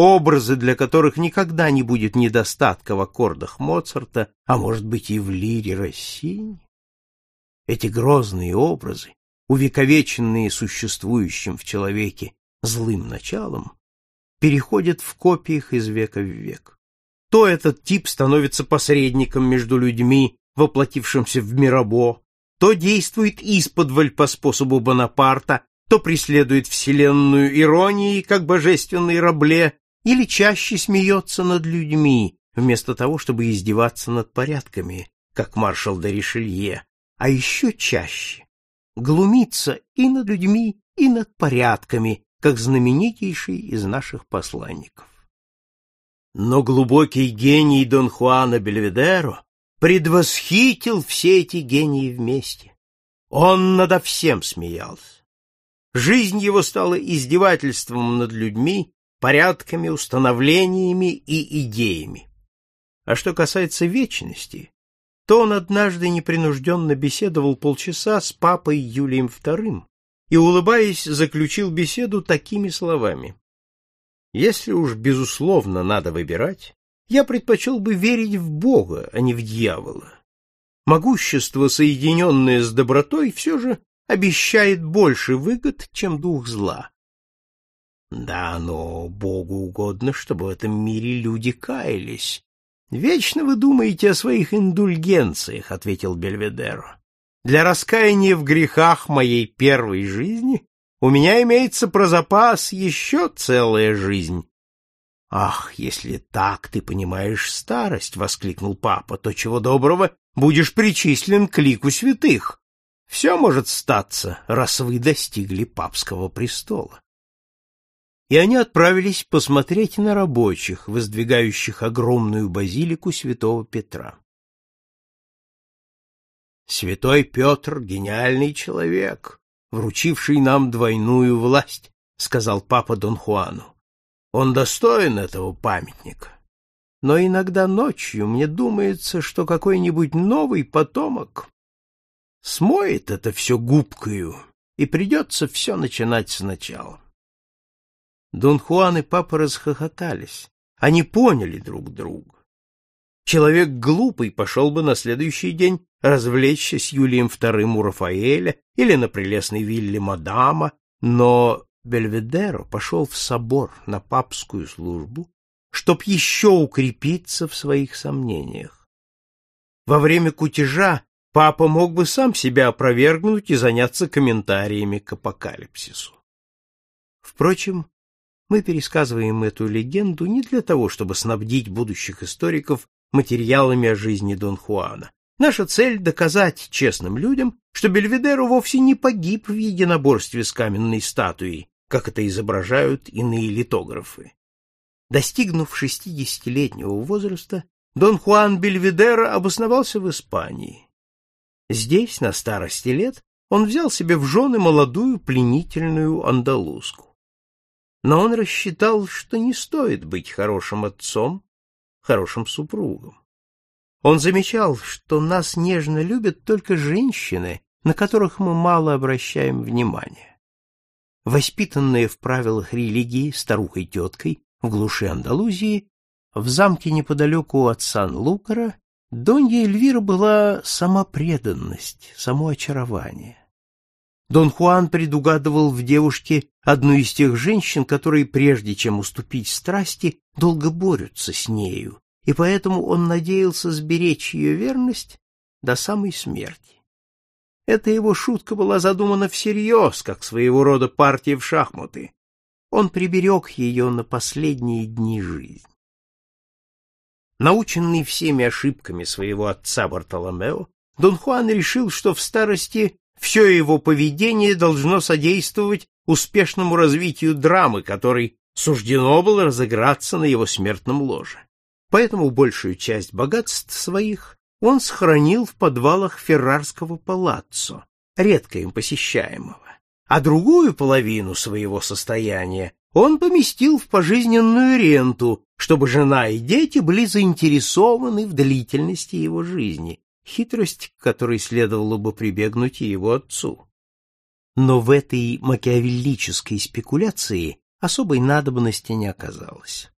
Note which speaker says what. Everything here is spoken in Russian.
Speaker 1: образы, для которых никогда не будет недостатка в аккордах Моцарта, а может быть и в лире Россини. Эти грозные образы, увековеченные существующим в человеке злым началом, переходят в копиях из века в век. То этот тип становится посредником между людьми, воплотившимся в Мирабо, то действует исподволь по способу Бонапарта, то преследует вселенную иронией, как божественный рабле, или чаще смеется над людьми, вместо того, чтобы издеваться над порядками, как маршал де Ришелье, а еще чаще глумится и над людьми, и над порядками, как знаменитейший из наших посланников. Но глубокий гений Дон Хуана Бельведеро предвосхитил все эти гении вместе. Он надо всем смеялся. Жизнь его стала издевательством над людьми, порядками, установлениями и идеями. А что касается вечности, то он однажды непринужденно беседовал полчаса с папой Юлием II и, улыбаясь, заключил беседу такими словами. «Если уж, безусловно, надо выбирать, я предпочел бы верить в Бога, а не в дьявола. Могущество, соединенное с добротой, все же обещает больше выгод, чем дух зла. Да, но Богу угодно, чтобы в этом мире люди каялись. Вечно вы думаете о своих индульгенциях, ответил Бельведеро. Для раскаяния в грехах моей первой жизни у меня имеется про запас еще целая жизнь. Ах, если так ты понимаешь старость, воскликнул папа, то чего доброго будешь причислен к лику святых. Все может статься, раз вы достигли папского престола. И они отправились посмотреть на рабочих, воздвигающих огромную базилику святого Петра. Святой Петр — гениальный человек, вручивший нам двойную власть, — сказал папа Дон Хуану. Он достоин этого памятника. Но иногда ночью мне думается, что какой-нибудь новый потомок смоет это все губкою, и придется все начинать сначала. Дон Хуан и папа расхохотались. Они поняли друг друга. Человек глупый пошел бы на следующий день развлечься с Юлием II у Рафаэля или на прелестной вилле Мадама, но Бельведеро пошел в собор на папскую службу, чтоб еще укрепиться в своих сомнениях. Во время кутежа Папа мог бы сам себя опровергнуть и заняться комментариями к апокалипсису. Впрочем, мы пересказываем эту легенду не для того, чтобы снабдить будущих историков материалами о жизни Дон Хуана. Наша цель — доказать честным людям, что Бельведеру вовсе не погиб в единоборстве с каменной статуей, как это изображают иные литографы. Достигнув шестидесятилетнего возраста, Дон Хуан Бельведеро обосновался в Испании. Здесь, на старости лет, он взял себе в жены молодую пленительную андалузку. Но он рассчитал, что не стоит быть хорошим отцом, хорошим супругом. Он замечал, что нас нежно любят только женщины, на которых мы мало обращаем внимания. Воспитанная в правилах религии старухой-теткой в глуши Андалузии, в замке неподалеку от Сан-Лукара Донья Эльвира была сама преданность, само очарование. Дон Хуан предугадывал в девушке одну из тех женщин, которые, прежде чем уступить страсти, долго борются с нею, и поэтому он надеялся сберечь ее верность до самой смерти. Эта его шутка была задумана всерьез, как своего рода партия в шахматы. Он приберег ее на последние дни жизни. Наученный всеми ошибками своего отца Бартоломео, Дон Хуан решил, что в старости все его поведение должно содействовать успешному развитию драмы, которой суждено было разыграться на его смертном ложе. Поэтому большую часть богатств своих он сохранил в подвалах Феррарского палаццо, редко им посещаемого, а другую половину своего состояния он поместил в пожизненную ренту, чтобы жена и дети были заинтересованы в длительности его жизни, хитрость, к которой следовало бы прибегнуть и его отцу. Но в этой макиавеллической спекуляции особой надобности не оказалось.